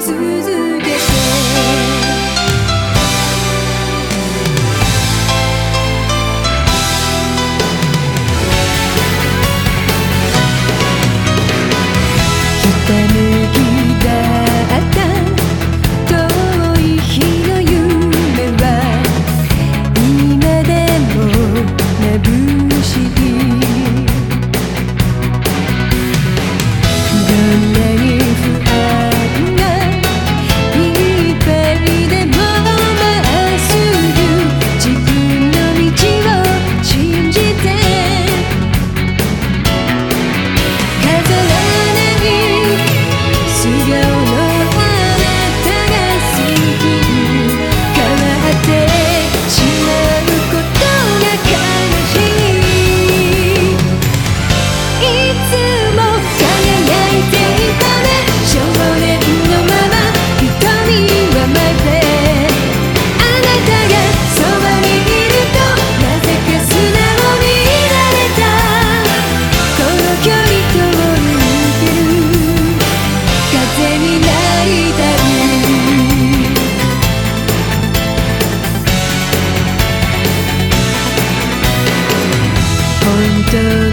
to にいた本当